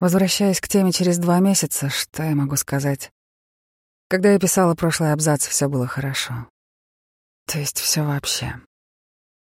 Возвращаясь к теме через два месяца, что я могу сказать? Когда я писала прошлый абзац, все было хорошо. То есть все вообще.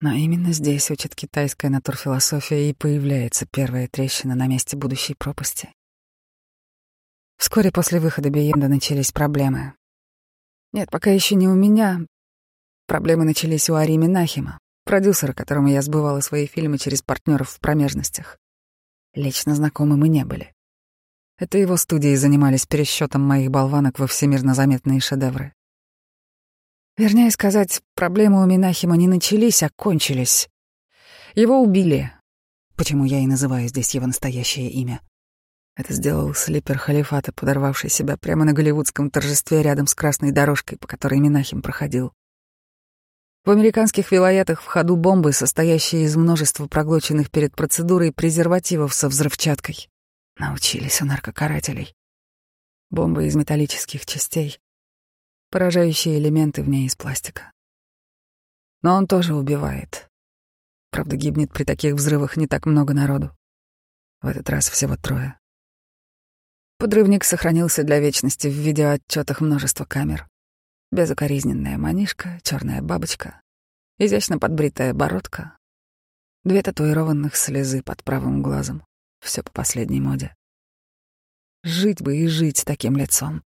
Но именно здесь учит китайская натурфилософия и появляется первая трещина на месте будущей пропасти. Вскоре после выхода Биенда начались проблемы. Нет, пока еще не у меня. Проблемы начались у Ари Минахима, продюсера, которому я сбывала свои фильмы через партнеров в промежностях. Лично знакомы мы не были. Это его студии занимались пересчетом моих болванок во всемирно заметные шедевры. Вернее сказать, проблемы у Минахима не начались, а кончились. Его убили. Почему я и называю здесь его настоящее имя? Это сделал слипер халифата, подорвавший себя прямо на голливудском торжестве рядом с красной дорожкой, по которой Минахим проходил. В американских вилоятах в ходу бомбы, состоящие из множества проглоченных перед процедурой презервативов со взрывчаткой. Научились у наркокарателей. Бомбы из металлических частей. Поражающие элементы в ней из пластика. Но он тоже убивает. Правда, гибнет при таких взрывах не так много народу. В этот раз всего трое. Подрывник сохранился для вечности в видеоотчетах множества камер. Безукоризненная манишка, черная бабочка, изящно подбритая бородка, две татуированных слезы под правым глазом. Все по последней моде. Жить бы и жить с таким лицом.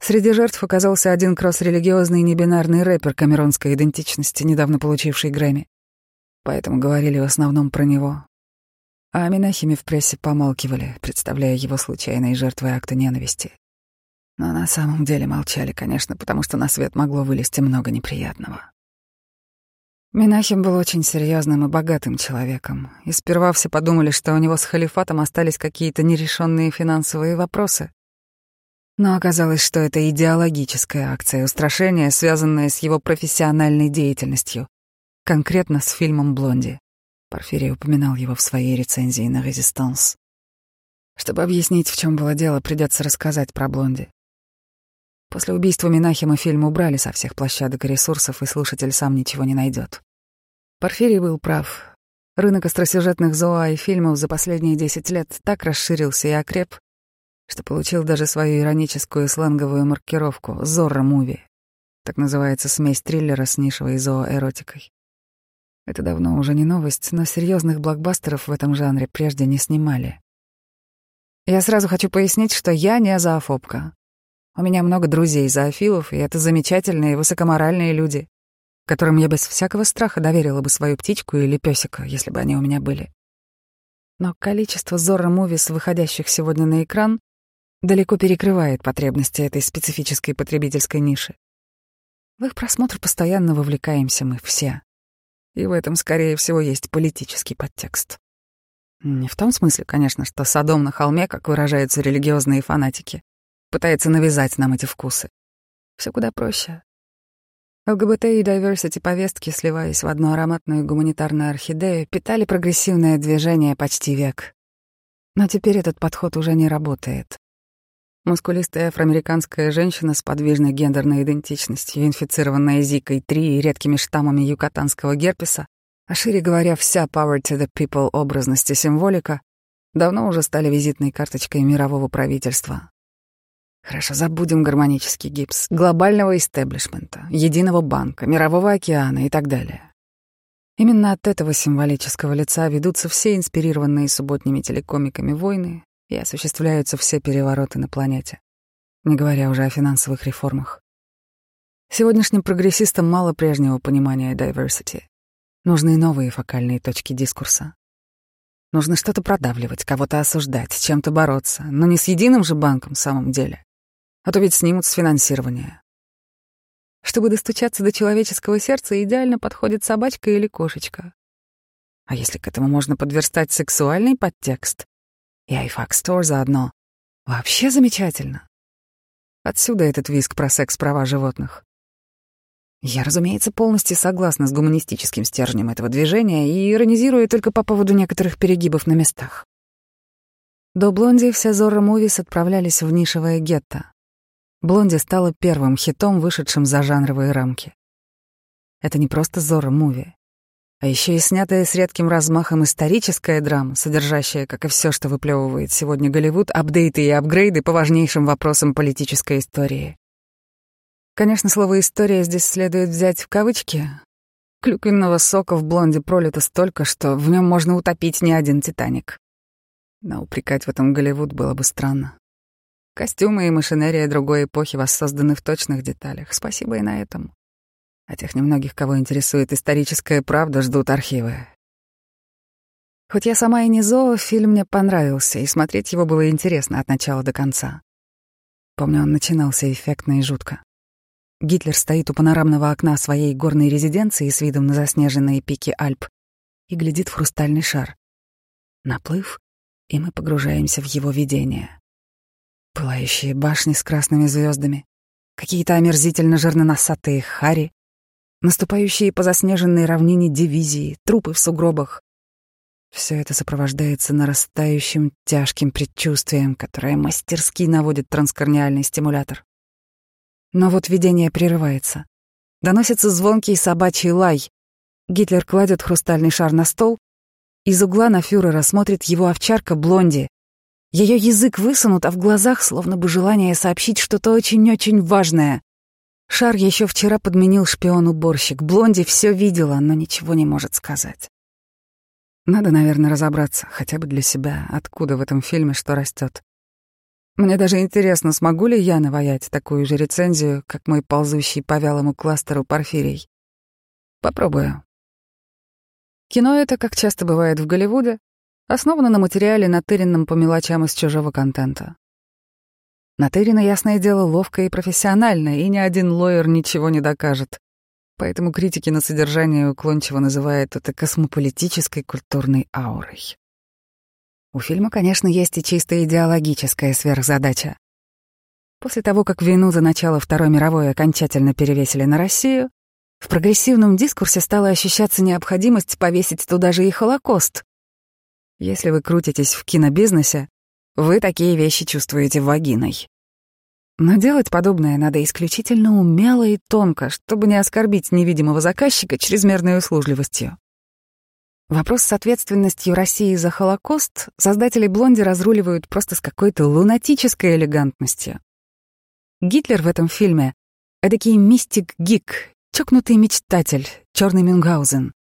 Среди жертв оказался один кросс-религиозный небинарный рэпер камеронской идентичности, недавно получивший Грэмми. Поэтому говорили в основном про него. А о в прессе помалкивали, представляя его случайной жертвой акта ненависти. Но на самом деле молчали, конечно, потому что на свет могло вылезти много неприятного. Минахим был очень серьезным и богатым человеком, и сперва все подумали, что у него с халифатом остались какие-то нерешенные финансовые вопросы. Но оказалось, что это идеологическая акция устрашения, связанная с его профессиональной деятельностью, конкретно с фильмом «Блонди». Порфирий упоминал его в своей рецензии на «Резистанс». Чтобы объяснить, в чем было дело, придется рассказать про «Блонди». После убийства Минахима фильм убрали со всех площадок и ресурсов, и слушатель сам ничего не найдет. Порфирий был прав. Рынок остросюжетных зоа и фильмов за последние десять лет так расширился и окреп, что получил даже свою ироническую сленговую маркировку «Зорро Муви». Так называется смесь триллера с нишевой зооэротикой. Это давно уже не новость, но серьезных блокбастеров в этом жанре прежде не снимали. Я сразу хочу пояснить, что я не зоофобка. У меня много друзей зоофилов, и это замечательные, высокоморальные люди, которым я без всякого страха доверила бы свою птичку или песика, если бы они у меня были. Но количество Зорро Мувис, выходящих сегодня на экран, далеко перекрывает потребности этой специфической потребительской ниши. В их просмотр постоянно вовлекаемся мы все. И в этом, скорее всего, есть политический подтекст. Не в том смысле, конечно, что Содом на холме, как выражаются религиозные фанатики, пытается навязать нам эти вкусы. Все куда проще. ЛГБТ и diversity повестки, сливаясь в одну ароматную гуманитарную орхидею, питали прогрессивное движение почти век. Но теперь этот подход уже не работает. Мускулистая афроамериканская женщина с подвижной гендерной идентичностью, инфицированная Зикой-3 и редкими штаммами юкатанского герпеса, а шире говоря, вся power to the people образность и символика, давно уже стали визитной карточкой мирового правительства, Хорошо, забудем гармонический гипс, глобального истеблишмента, единого банка, мирового океана и так далее. Именно от этого символического лица ведутся все инспирированные субботними телекомиками войны и осуществляются все перевороты на планете, не говоря уже о финансовых реформах. Сегодняшним прогрессистам мало прежнего понимания diversity. Нужны новые фокальные точки дискурса. Нужно что-то продавливать, кого-то осуждать, чем-то бороться, но не с единым же банком в самом деле а то ведь снимут с финансирования. Чтобы достучаться до человеческого сердца, идеально подходит собачка или кошечка. А если к этому можно подверстать сексуальный подтекст, и iFax Store заодно, вообще замечательно. Отсюда этот виск про секс-права животных. Я, разумеется, полностью согласна с гуманистическим стержнем этого движения и иронизирую только по поводу некоторых перегибов на местах. До Блонди все Зорро Мувис отправлялись в нишевое гетто. Блонди стала первым хитом, вышедшим за жанровые рамки. Это не просто Зора Муви. А еще и снятая с редким размахом историческая драма, содержащая, как и все, что выплевывает сегодня Голливуд, апдейты и апгрейды по важнейшим вопросам политической истории. Конечно, слово «история» здесь следует взять в кавычки. Клюквенного сока в блонде пролито столько, что в нем можно утопить не один «Титаник». Но упрекать в этом Голливуд было бы странно. Костюмы и машинерия другой эпохи воссозданы в точных деталях. Спасибо и на этом. А тех немногих, кого интересует историческая правда, ждут архивы. Хоть я сама и не зоо, фильм мне понравился, и смотреть его было интересно от начала до конца. Помню, он начинался эффектно и жутко. Гитлер стоит у панорамного окна своей горной резиденции с видом на заснеженные пики Альп и глядит в хрустальный шар. Наплыв, и мы погружаемся в его видение. Пылающие башни с красными звездами, какие-то омерзительно жирноносатые хари, наступающие по заснеженной равнине дивизии, трупы в сугробах. Все это сопровождается нарастающим тяжким предчувствием, которое мастерски наводит транскорниальный стимулятор. Но вот видение прерывается. Доносится звонкий собачий лай. Гитлер кладет хрустальный шар на стол. Из угла на фюрера смотрит его овчарка Блонди. Ее язык высунут, а в глазах словно бы желание сообщить что-то очень-очень важное. Шар еще вчера подменил шпион-уборщик. Блонди все видела, но ничего не может сказать. Надо, наверное, разобраться, хотя бы для себя, откуда в этом фильме что растет. Мне даже интересно, смогу ли я наваять такую же рецензию, как мой ползущий по вялому кластеру Порфирий. Попробую. Кино это, как часто бывает в Голливуде, основано на материале, натыренном по мелочам из чужого контента. Натырина, ясное дело, ловко и профессионально, и ни один лоер ничего не докажет. Поэтому критики на содержание уклончиво называют это космополитической культурной аурой. У фильма, конечно, есть и чисто идеологическая сверхзадача. После того, как вину за начало Второй мировой окончательно перевесили на Россию, в прогрессивном дискурсе стала ощущаться необходимость повесить туда же и Холокост. Если вы крутитесь в кинобизнесе, вы такие вещи чувствуете вагиной. Но делать подобное надо исключительно умело и тонко, чтобы не оскорбить невидимого заказчика чрезмерной услужливостью. Вопрос с ответственностью России за Холокост создатели «Блонди» разруливают просто с какой-то лунатической элегантностью. Гитлер в этом фильме — эдакий мистик-гик, чокнутый мечтатель, черный Мюнхгаузен.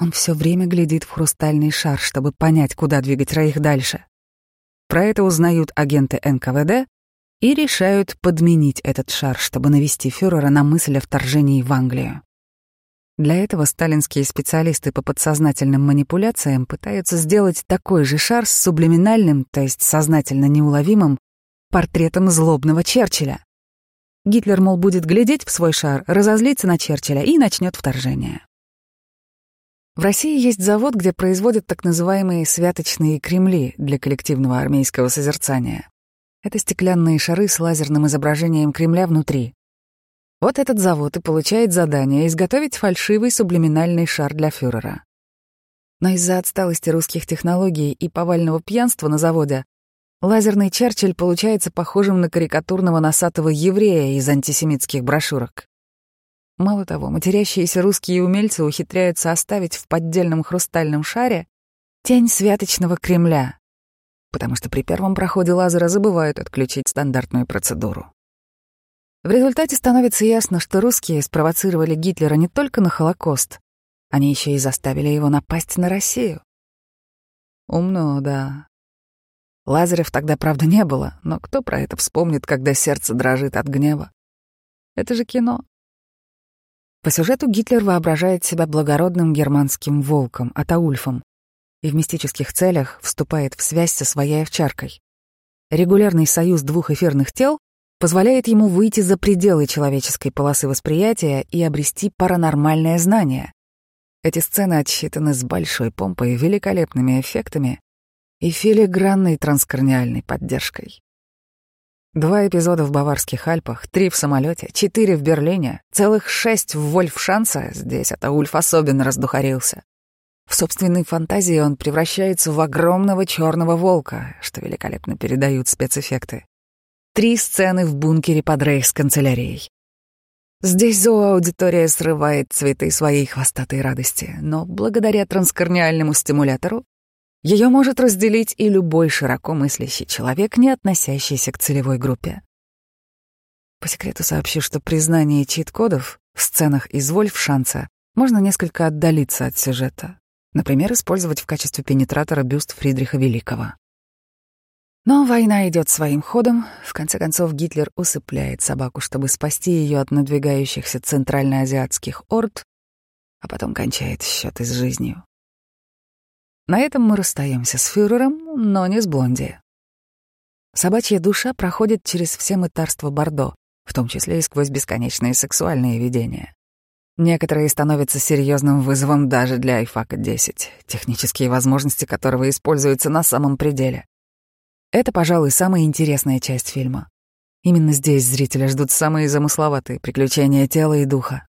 Он все время глядит в хрустальный шар, чтобы понять, куда двигать Раих дальше. Про это узнают агенты НКВД и решают подменить этот шар, чтобы навести фюрера на мысль о вторжении в Англию. Для этого сталинские специалисты по подсознательным манипуляциям пытаются сделать такой же шар с сублиминальным, то есть сознательно неуловимым, портретом злобного Черчилля. Гитлер, мол, будет глядеть в свой шар, разозлиться на Черчилля и начнет вторжение. В России есть завод, где производят так называемые святочные кремли для коллективного армейского созерцания. Это стеклянные шары с лазерным изображением Кремля внутри. Вот этот завод и получает задание изготовить фальшивый сублиминальный шар для фюрера. Но из-за отсталости русских технологий и повального пьянства на заводе лазерный Черчилль получается похожим на карикатурного носатого еврея из антисемитских брошюрок. Мало того, матерящиеся русские умельцы ухитряются оставить в поддельном хрустальном шаре тень святочного Кремля, потому что при первом проходе лазера забывают отключить стандартную процедуру. В результате становится ясно, что русские спровоцировали Гитлера не только на Холокост, они еще и заставили его напасть на Россию. Умно, да. Лазарев тогда, правда, не было, но кто про это вспомнит, когда сердце дрожит от гнева? Это же кино. По сюжету Гитлер воображает себя благородным германским волком, Атаульфом, и в мистических целях вступает в связь со своей овчаркой. Регулярный союз двух эфирных тел позволяет ему выйти за пределы человеческой полосы восприятия и обрести паранормальное знание. Эти сцены отсчитаны с большой помпой, великолепными эффектами и филигранной транскорниальной поддержкой. Два эпизода в Баварских Альпах, три в самолете, четыре в Берлине, целых шесть в Вольфшанце, здесь Атаульф особенно раздухарился. В собственной фантазии он превращается в огромного черного волка, что великолепно передают спецэффекты. Три сцены в бункере под рейхсканцелярией. Здесь зооаудитория срывает цветы своей хвостатой радости, но благодаря транскорниальному стимулятору ее может разделить и любой широко мыслящий человек, не относящийся к целевой группе. По секрету сообщу, что признание чит-кодов в сценах из Вольфшанца можно несколько отдалиться от сюжета. Например, использовать в качестве пенетратора бюст Фридриха Великого. Но война идет своим ходом. В конце концов, Гитлер усыпляет собаку, чтобы спасти ее от надвигающихся центральноазиатских орд, а потом кончает счеты с жизнью. На этом мы расстаемся с фюрером, но не с Блонди. Собачья душа проходит через все мытарства Бордо, в том числе и сквозь бесконечные сексуальные видения. Некоторые становятся серьезным вызовом даже для айфака 10, технические возможности которого используются на самом пределе. Это, пожалуй, самая интересная часть фильма. Именно здесь зрителя ждут самые замысловатые приключения тела и духа.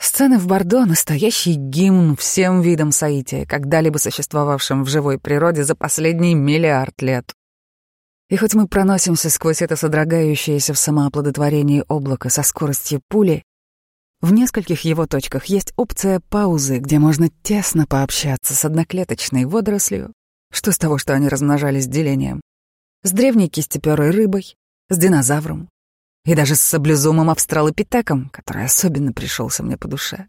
Сцены в Бордо — настоящий гимн всем видам соития, когда-либо существовавшим в живой природе за последний миллиард лет. И хоть мы проносимся сквозь это содрогающееся в самооплодотворении облако со скоростью пули, в нескольких его точках есть опция паузы, где можно тесно пообщаться с одноклеточной водорослью, что с того, что они размножались делением? С древней кистеперой рыбой, с динозавром и даже с саблезумом австралопитеком, который особенно пришелся мне по душе.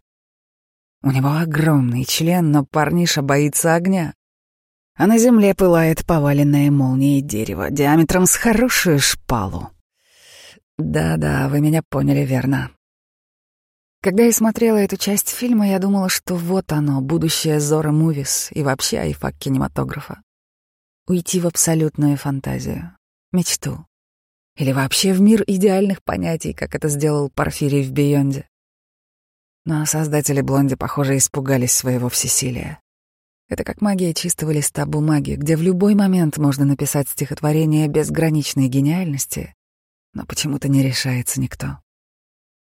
У него огромный член, но парниша боится огня. А на земле пылает поваленное молнией дерево диаметром с хорошую шпалу. Да-да, вы меня поняли верно. Когда я смотрела эту часть фильма, я думала, что вот оно, будущее Зора Мувис и вообще айфак кинематографа. Уйти в абсолютную фантазию, мечту. Или вообще в мир идеальных понятий, как это сделал Порфирий в «Бейонде». Но создатели «Блонди», похоже, испугались своего всесилия. Это как магия чистого листа бумаги, где в любой момент можно написать стихотворение безграничной гениальности, но почему-то не решается никто.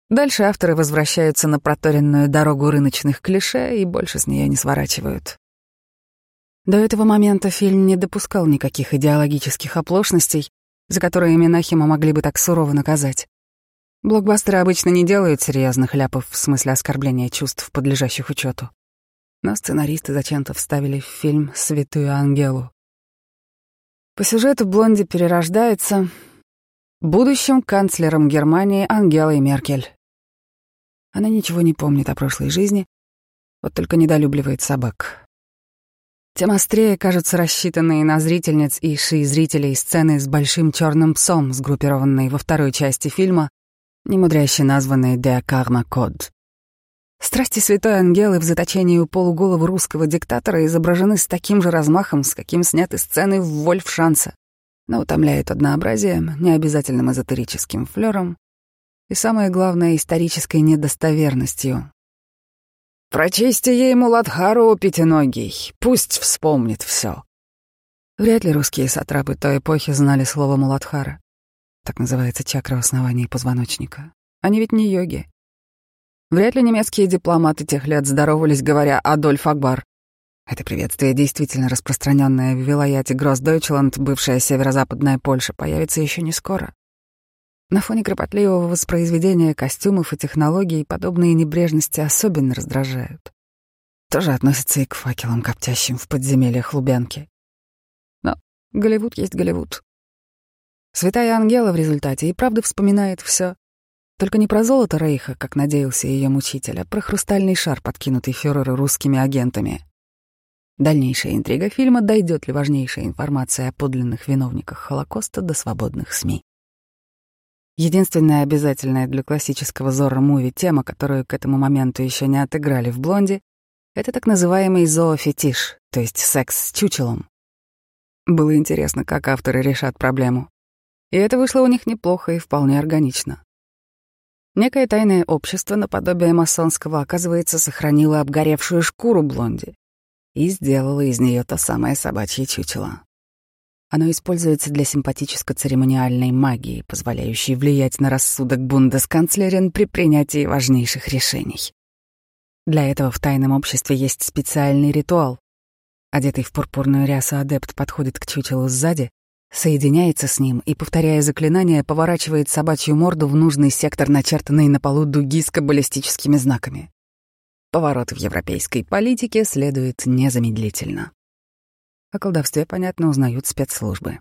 Дальше авторы возвращаются на проторенную дорогу рыночных клише и больше с нее не сворачивают. До этого момента фильм не допускал никаких идеологических оплошностей, за которые Минахима могли бы так сурово наказать. Блокбастеры обычно не делают серьезных ляпов в смысле оскорбления чувств, подлежащих учету. Но сценаристы зачем-то вставили в фильм «Святую Ангелу». По сюжету Блонди перерождается будущим канцлером Германии Ангелой Меркель. Она ничего не помнит о прошлой жизни, вот только недолюбливает собак. Тем острее кажутся рассчитанные на зрительниц и ши-зрителей сцены с большим черным псом, сгруппированной во второй части фильма, немудряще названной «Der Karma Code». Страсти святой Ангелы в заточении у полуголого русского диктатора изображены с таким же размахом, с каким сняты сцены в Вольфшанце, но утомляют однообразием, необязательным эзотерическим флером и, самое главное, исторической недостоверностью. «Прочисти ей Муладхару, пятиногий, пусть вспомнит все. Вряд ли русские сатрапы той эпохи знали слово Муладхара. Так называется чакра в основании позвоночника. Они ведь не йоги. Вряд ли немецкие дипломаты тех лет здоровались, говоря «Адольф Акбар». Это приветствие, действительно распространенное в Вилаяте Гроссдойчланд, бывшая северо-западная Польша, появится еще не скоро. На фоне кропотливого воспроизведения костюмов и технологий подобные небрежности особенно раздражают. Тоже относятся и к факелам, коптящим в подземельях Лубянки. Но Голливуд есть Голливуд. Святая Ангела в результате и правда вспоминает все. Только не про золото Рейха, как надеялся ее мучитель, а про хрустальный шар, подкинутый фюреру русскими агентами. Дальнейшая интрига фильма, дойдет ли важнейшая информация о подлинных виновниках Холокоста до свободных СМИ. Единственная обязательная для классического Зорро-муви тема, которую к этому моменту еще не отыграли в «Блонде», это так называемый зоофетиш, то есть секс с чучелом. Было интересно, как авторы решат проблему. И это вышло у них неплохо и вполне органично. Некое тайное общество, наподобие масонского, оказывается, сохранило обгоревшую шкуру Блонди и сделало из нее то самое собачье чучело. Оно используется для симпатическо-церемониальной магии, позволяющей влиять на рассудок бундесканцлерин при принятии важнейших решений. Для этого в тайном обществе есть специальный ритуал. Одетый в пурпурную рясу адепт подходит к чучелу сзади, соединяется с ним и, повторяя заклинание, поворачивает собачью морду в нужный сектор, начертанный на полу дуги с каббалистическими знаками. Поворот в европейской политике следует незамедлительно. О колдовстве, понятно, узнают спецслужбы.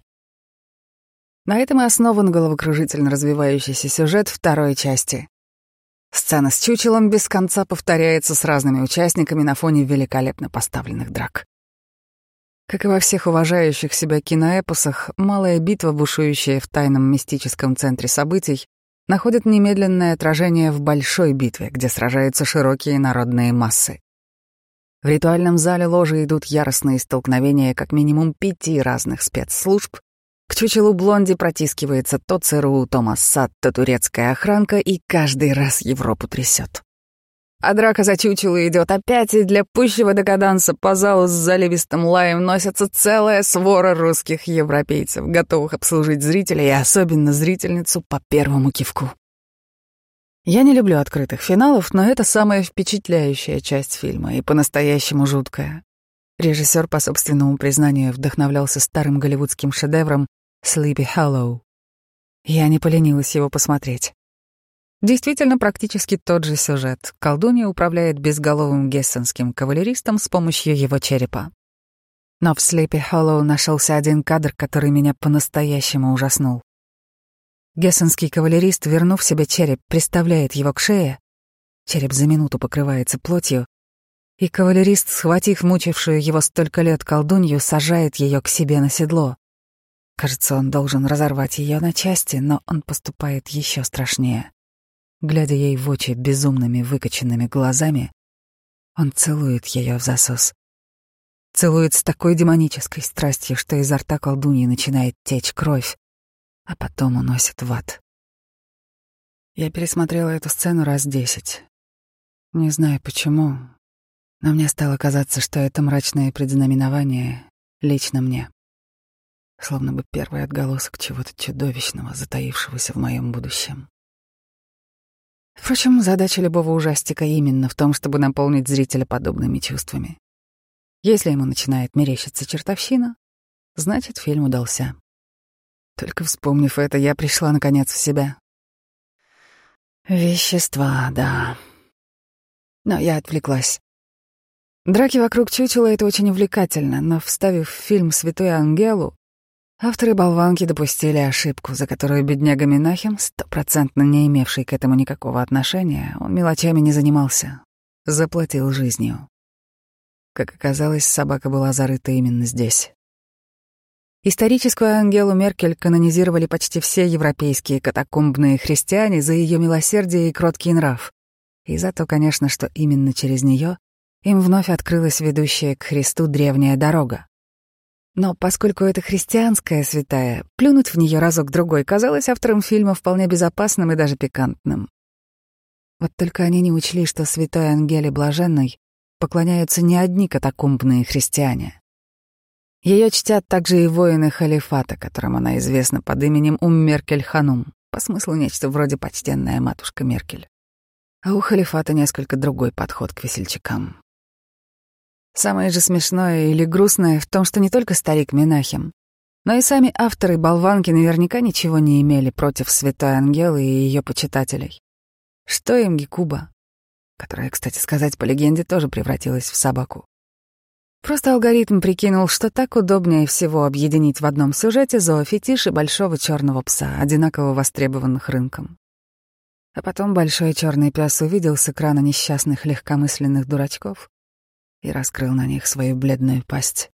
На этом и основан головокружительно развивающийся сюжет второй части. Сцена с чучелом без конца повторяется с разными участниками на фоне великолепно поставленных драк. Как и во всех уважающих себя киноэпосах, малая битва, бушующая в тайном мистическом центре событий, находит немедленное отражение в большой битве, где сражаются широкие народные массы. В ритуальном зале ложи идут яростные столкновения как минимум пяти разных спецслужб. К чучелу Блонди протискивается то ЦРУ, то Моссад, то турецкая охранка, и каждый раз Европу трясет. А драка за чучело идет опять, и для пущего декаданса по залу с заливистым лаем носится целая свора русских европейцев, готовых обслужить зрителей, и особенно зрительницу по первому кивку. Я не люблю открытых финалов, но это самая впечатляющая часть фильма и по-настоящему жуткая. Режиссер, по собственному признанию, вдохновлялся старым голливудским шедевром «Sleepy Hollow». Я не поленилась его посмотреть. Действительно, практически тот же сюжет. Колдунья управляет безголовым гессенским кавалеристом с помощью его черепа. Но в Sleepy Hollow нашелся один кадр, который меня по-настоящему ужаснул. Гессенский кавалерист, вернув себе череп, приставляет его к шее. Череп за минуту покрывается плотью, и кавалерист, схватив мучившую его столько лет колдунью, сажает ее к себе на седло. Кажется, он должен разорвать ее на части, но он поступает еще страшнее. Глядя ей в очи безумными выкоченными глазами, он целует ее в засос. Целует с такой демонической страстью, что изо рта колдуньи начинает течь кровь, а потом уносит в ад. Я пересмотрела эту сцену раз десять. Не знаю почему, но мне стало казаться, что это мрачное предзнаменование лично мне. Словно бы первый отголосок чего-то чудовищного, затаившегося в моем будущем. Впрочем, задача любого ужастика именно в том, чтобы наполнить зрителя подобными чувствами. Если ему начинает мерещиться чертовщина, значит, фильм удался. Только вспомнив это, я пришла наконец в себя. Вещества, да. Но я отвлеклась. Драки вокруг чучела — это очень увлекательно, но, вставив в фильм «Святой Ангелу», Авторы болванки допустили ошибку, за которую бедняга Минахим, стопроцентно не имевший к этому никакого отношения, он мелочами не занимался, заплатил жизнью. Как оказалось, собака была зарыта именно здесь. Историческую Ангелу Меркель канонизировали почти все европейские катакомбные христиане за ее милосердие и кроткий нрав. И за то, конечно, что именно через нее им вновь открылась ведущая к Христу древняя дорога. Но поскольку это христианская святая, плюнуть в нее разок-другой казалось авторам фильма вполне безопасным и даже пикантным. Вот только они не учли, что святой Ангеле Блаженной поклоняются не одни катакомбные христиане. Ее чтят также и воины халифата, которым она известна под именем Ум Меркель Ханум, по смыслу нечто вроде почтенная матушка Меркель. А у халифата несколько другой подход к весельчакам. Самое же смешное или грустное в том, что не только старик Минахим, но и сами авторы болванки наверняка ничего не имели против святой Ангелы и ее почитателей. Что им Гекуба, которая, кстати сказать, по легенде тоже превратилась в собаку. Просто алгоритм прикинул, что так удобнее всего объединить в одном сюжете зоофетиш и большого черного пса, одинаково востребованных рынком. А потом большой черный пес увидел с экрана несчастных легкомысленных дурачков и раскрыл на них свою бледную пасть.